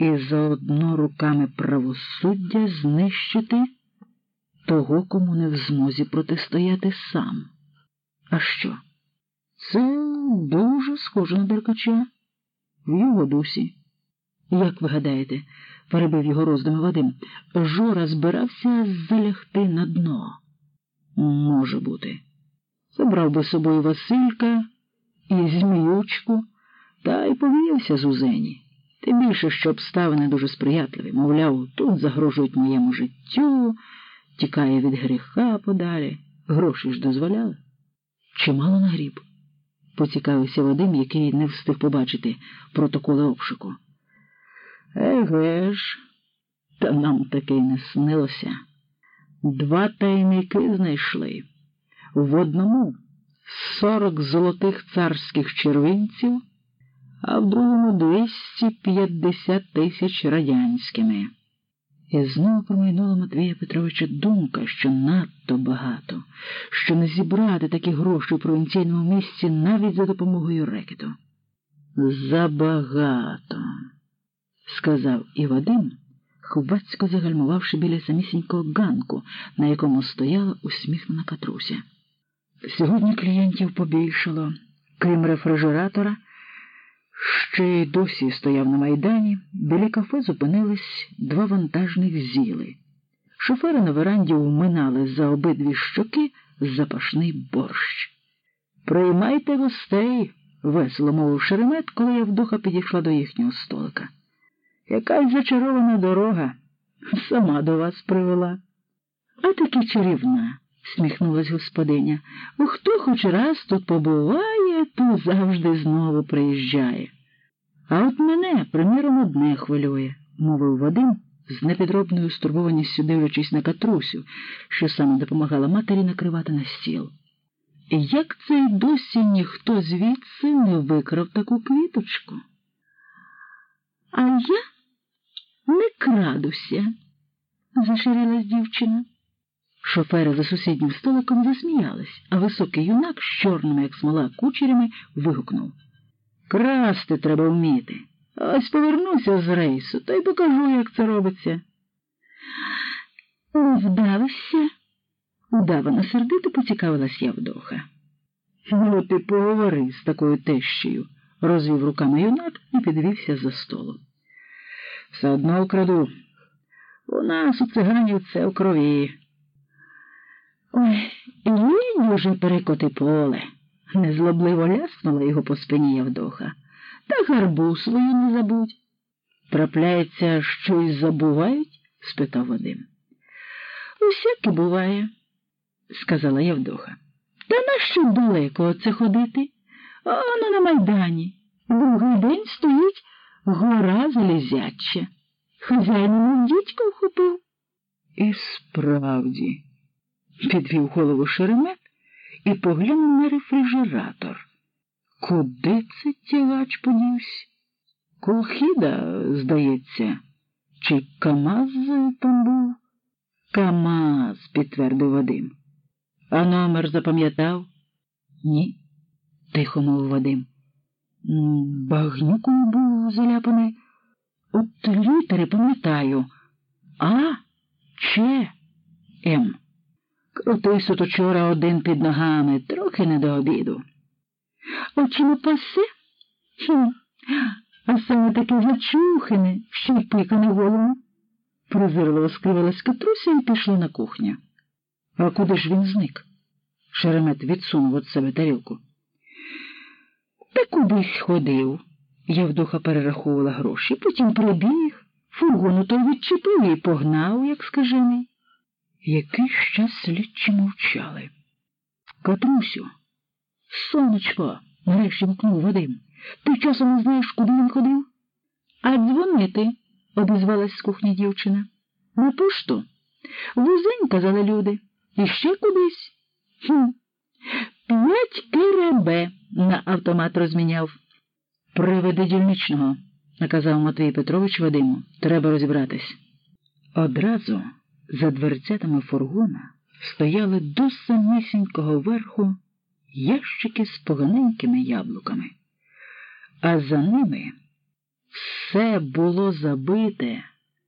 і заодно руками правосуддя знищити того, кому не в змозі протистояти сам. А що? Це дуже схоже на Деркача в його дусі. Як ви гадаєте, перебив його роздуми Вадим, Жора збирався залягти на дно. Може бути. Забрав би з собою Василька і Зміючку та й повіявся з Узені. Тим більше, що обставини дуже сприятливі. Мовляв, тут загрожують моєму життю, тікає від гріха подалі. Гроші ж дозволяли. Чимало нагріб, поцікавився Вадим, який не встиг побачити протоколи обшуку. Еге ж, та нам таки не снилося. Два тайники знайшли. В одному сорок золотих царських червинців, а в другому двісті п'ятдесят тисяч радянськими. І знову промайнула Матвія Петровича думка, що надто багато, що не зібрати такі гроші у провінційному місці навіть за допомогою рекету. Забагато, сказав і Вадим, хубацько загальмувавши біля самісінького ганку, на якому стояла усміхнена катруся. Сьогодні клієнтів побільшало, крім рефрижератора, ще й досі стояв на майдані, біля кафе зупинились два вантажних зіли. Шофери на веранді вминали за обидві щоки запашний борщ. Приймайте гостей, весело мовив шеремет, коли Явдуха підійшла до їхнього столика. Якась зачарована дорога сама до вас привела. А таки чарівна, сміхнулась господиня. Хто хоч раз тут побуває, то завжди знову приїжджає. А от мене, приміром, одне хвилює, мовив Вадим, з непідробною стурбованістю дивлячись на катрусю, що саме допомагала матері накривати на стіл. Як це й досі ніхто звідси не викрав таку квіточку? А я не крадуся, заширилась дівчина. Шофери за сусіднім столиком засміялись, а високий юнак з чорними, як смола, кучерями вигукнув Красти треба вміти. Ось повернуся з рейсу, та й покажу, як це робиться. Вдався, удавано сердито поцікавилась Явдоха. Ну, ти поговори з такою тещею, розвів руками юнак і підвівся за столу. Все одно украду. У нас у циганів це в крові. Ой, і лінь уже перекоти поле, незлобливо ляснула його по спині Явдоха. Та гарбу свою не забудь. Трапляється, щось забувають? спитав Вадим. Усяке буває, сказала Явдоха. Та нащо далеко оце ходити? Оно на майдані. Другий день стоїть гора залізяча. Хазяїн дідько вхопив. І справді, підвів голову шеремет і поглянув на рефрижератор. Куди це тягач подівся? Колхіда, здається, чи Камаз там був? Камаз, підтвердив Вадим. А номер запам'ятав? Ні, тихо мовив Вадим. Багнюком був заляпаний. От літери пам'ятаю. А, Ч, М. Крутився то вчора один під ногами, трохи не до обіду. Очі не пасе? Хм. А саме таке зачухане, ще й пика голову. Презирливо скривилась Катруся і пішла на кухню. А куди ж він зник? Шеремет відсунув від себе тарілку. Та кудись ходив. Євдоха перераховувала гроші, потім прибіг, фургону той відчепив і погнав, як скажений. Якийсь час слідчі мовчали. Катрусю, сонечко, нарешті вкнув Вадим. Ти часом не знаєш, куди він ходив? А дзвонити, обізвалась з кухні дівчина. На пошту. Вузень, казали люди. І ще кудись. Хм. П'ять КРБ на автомат розміняв. Приведи дільничного, наказав Матвій Петрович Вадиму. Треба розібратись. Одразу за дверцятами фургона стояли до самісінького верху ящики з поганенькими яблуками, а за ними Все було забите.